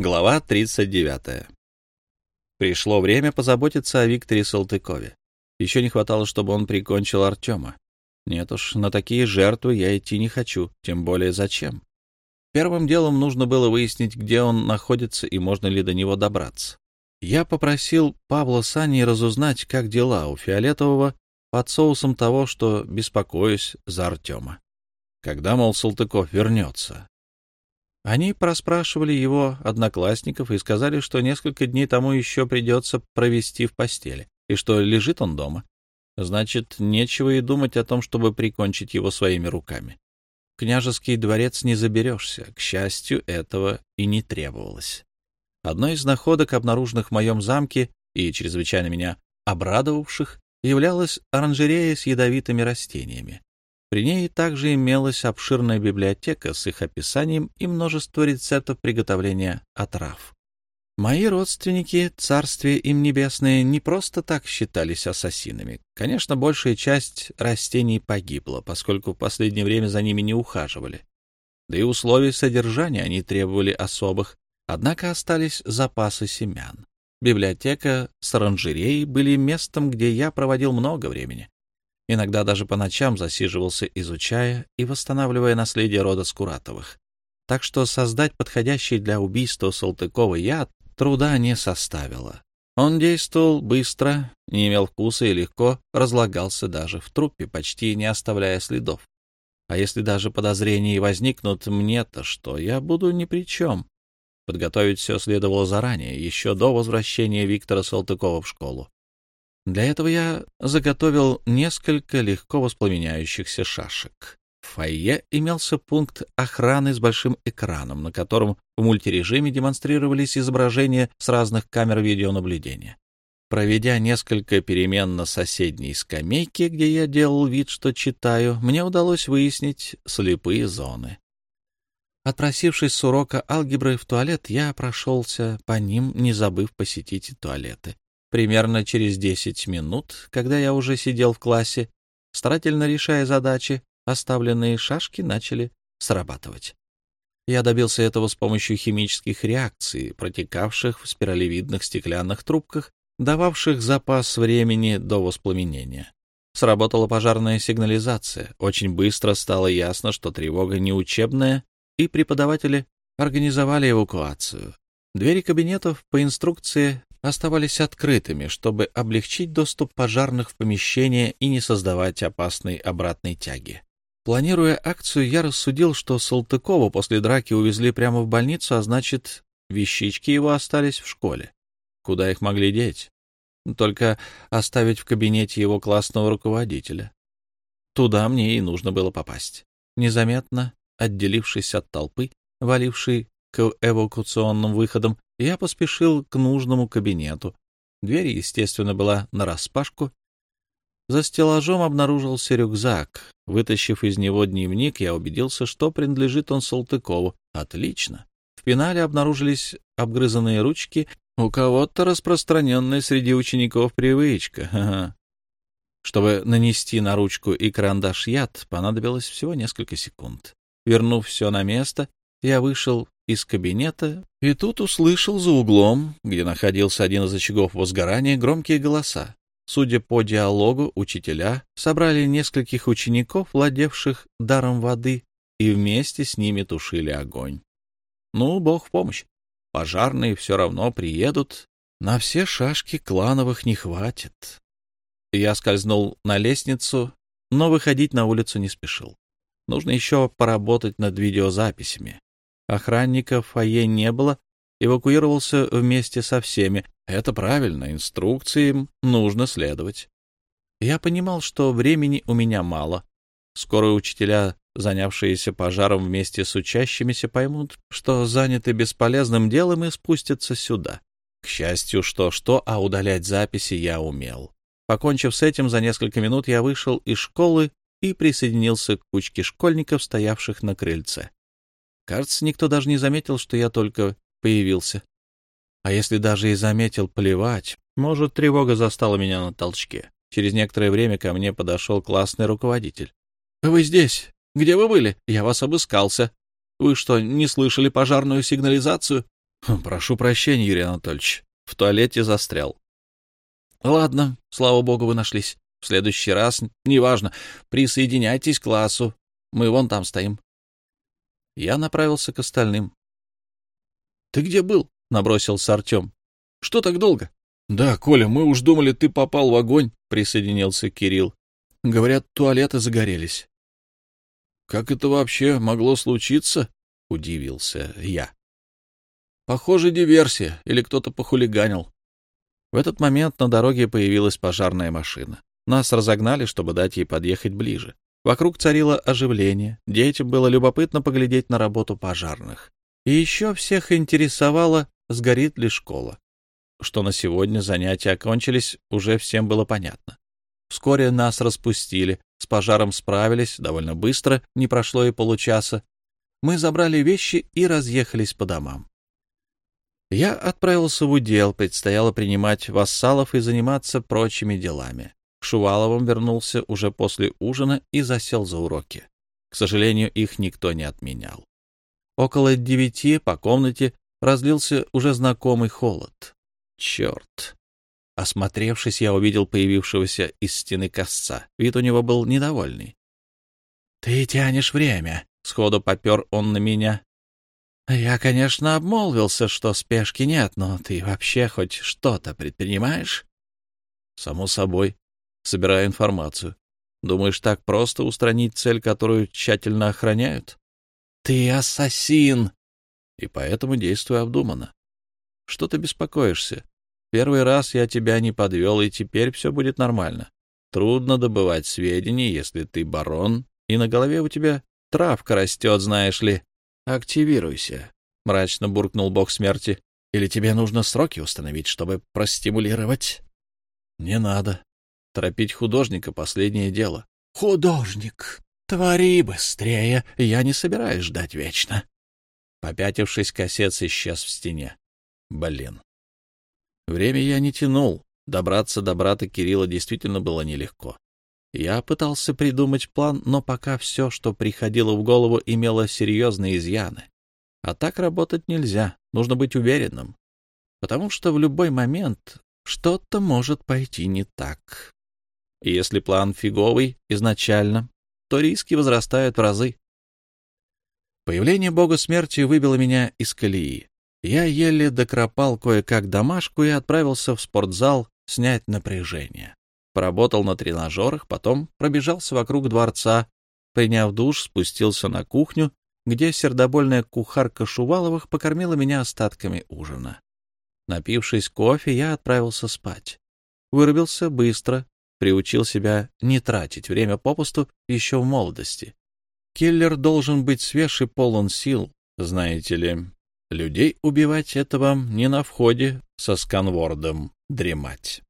Глава 39. Пришло время позаботиться о Викторе Салтыкове. Еще не хватало, чтобы он прикончил Артема. Нет уж, на такие жертвы я идти не хочу, тем более зачем. Первым делом нужно было выяснить, где он находится и можно ли до него добраться. Я попросил Павла Сани разузнать, как дела у Фиолетового, под соусом того, что беспокоюсь за Артема. Когда, мол, Салтыков вернется, они проспрашивали его одноклассников и сказали, что несколько дней тому еще придется провести в постели, и что лежит он дома. Значит, нечего и думать о том, чтобы прикончить его своими руками. княжеский дворец не заберешься, к счастью, этого и не требовалось. Одной из находок, обнаруженных в моем замке и чрезвычайно меня обрадовавших, являлась оранжерея с ядовитыми растениями. При ней также имелась обширная библиотека с их описанием и множество рецептов приготовления отрав. Мои родственники, царствие им небесное, не просто так считались ассасинами. Конечно, большая часть растений погибла, поскольку в последнее время за ними не ухаживали. Да и условий содержания они требовали особых, однако остались запасы семян. Библиотека с оранжереей были местом, где я проводил много времени. Иногда даже по ночам засиживался, изучая и восстанавливая наследие рода Скуратовых. Так что создать подходящий для убийства Салтыкова яд труда не составило. Он действовал быстро, не имел вкуса и легко разлагался даже в трупе, почти не оставляя следов. А если даже подозрения и возникнут, мне-то что, я буду ни при чем. Подготовить все следовало заранее, еще до возвращения Виктора Салтыкова в школу. Для этого я заготовил несколько легко воспламеняющихся шашек. В фойе имелся пункт охраны с большим экраном, на котором в мультирежиме демонстрировались изображения с разных камер видеонаблюдения. Проведя несколько перемен на соседней скамейке, где я делал вид, что читаю, мне удалось выяснить слепые зоны. Отпросившись с урока алгебры в туалет, я прошелся по ним, не забыв посетить туалеты. Примерно через 10 минут, когда я уже сидел в классе, старательно решая задачи, оставленные шашки начали срабатывать. Я добился этого с помощью химических реакций, протекавших в спиралевидных стеклянных трубках, дававших запас времени до воспламенения. Сработала пожарная сигнализация. Очень быстро стало ясно, что тревога не учебная, и преподаватели организовали эвакуацию. Двери кабинетов по инструкции оставались открытыми, чтобы облегчить доступ пожарных в помещение и не создавать опасной обратной тяги. Планируя акцию, я рассудил, что Салтыкова после драки увезли прямо в больницу, а значит, вещички его остались в школе. Куда их могли деть? Только оставить в кабинете его классного руководителя. Туда мне и нужно было попасть. Незаметно, отделившись от толпы, валившей к эвакуационным выходам, я поспешил к нужному кабинету. Дверь, естественно, была нараспашку. За стеллажом обнаружился рюкзак. Вытащив из него дневник, я убедился, что принадлежит он Салтыкову. Отлично. В пенале обнаружились обгрызанные ручки. У кого-то распространенная среди учеников привычка. Ага. Чтобы нанести на ручку и карандаш яд, понадобилось всего несколько секунд. Вернув все на место, я вышел из кабинета и тут услышал за углом, где находился один из очагов возгорания, громкие голоса. Судя по диалогу, учителя собрали нескольких учеников, владевших даром воды, и вместе с ними тушили огонь. Ну, бог в помощь. Пожарные все равно приедут. На все шашки клановых не хватит. Я скользнул на лестницу, но выходить на улицу не спешил. Нужно еще поработать над видеозаписями. Охранника в фойе не было, эвакуировался вместе со всеми. Это правильно, инструкциям нужно следовать. Я понимал, что времени у меня мало. Скоро учителя, занявшиеся пожаром вместе с учащимися, поймут, что заняты бесполезным делом и спустятся сюда. К счастью, что-что, а удалять записи я умел. Покончив с этим, за несколько минут я вышел из школы и присоединился к кучке школьников, стоявших на крыльце. Кажется, никто даже не заметил, что я только появился. А если даже и заметил, плевать. Может, тревога застала меня на толчке. Через некоторое время ко мне подошел классный руководитель. — Вы здесь? Где вы были? Я вас обыскался. Вы что, не слышали пожарную сигнализацию? — Прошу прощения, Юрий Анатольевич. В туалете застрял. — Ладно, слава богу, вы нашлись. В следующий раз, неважно, присоединяйтесь к классу. Мы вон там стоим. Я направился к остальным. — Ты где был? — набросился Артем. — Что так долго? — Да, Коля, мы уж думали, ты попал в огонь, — присоединился Кирилл. — Говорят, туалеты загорелись. — Как это вообще могло случиться? — удивился я. — Похоже, диверсия, или кто-то похулиганил. В этот момент на дороге появилась пожарная машина. Нас разогнали, чтобы дать ей подъехать ближе. Вокруг царило оживление, детям было любопытно поглядеть на работу пожарных. И еще всех интересовало, сгорит ли школа. Что на сегодня занятия окончились, уже всем было понятно. Вскоре нас распустили, с пожаром справились довольно быстро, не прошло и получаса. Мы забрали вещи и разъехались по домам. Я отправился в удел, предстояло принимать вассалов и заниматься прочими делами. К Шуваловым вернулся уже после ужина и засел за уроки. К сожалению, их никто не отменял. Около девяти по комнате разлился уже знакомый холод. Черт! Осмотревшись, я увидел появившегося из стены косца. Вид у него был недовольный. — Ты тянешь время, — сходу попер он на меня. — Я, конечно, обмолвился, что спешки нет, но ты вообще хоть что-то предпринимаешь? — Само собой. Собираю информацию. Думаешь, так просто устранить цель, которую тщательно охраняют? Ты ассасин! И поэтому действую обдуманно. Что ты беспокоишься? Первый раз я тебя не подвел, и теперь все будет нормально. Трудно добывать сведения, если ты барон, и на голове у тебя травка растет, знаешь ли. Активируйся, — мрачно буркнул бог смерти. Или тебе нужно сроки установить, чтобы простимулировать? Не надо. Торопить художника — последнее дело. Художник! Твори быстрее, я не собираюсь ждать вечно. Попятившись, косец исчез в стене. Блин. Время я не тянул. Добраться до брата Кирилла действительно было нелегко. Я пытался придумать план, но пока все, что приходило в голову, имело серьезные изъяны. А так работать нельзя, нужно быть уверенным. Потому что в любой момент что-то может пойти не так. Если план фиговый изначально, то риски возрастают в разы. Появление бога смерти выбило меня из колеи. Я еле докропал кое-как домашку и отправился в спортзал снять напряжение. Поработал на тренажерах, потом пробежался вокруг дворца, приняв душ, спустился на кухню, где сердобольная кухарка Шуваловых покормила меня остатками ужина. Напившись кофе, я отправился спать. Вырубился быстро, приучил себя не тратить время попусту еще в молодости. Киллер должен быть свеж и полон сил, знаете ли. Людей убивать — это вам не на входе со сканвордом дремать.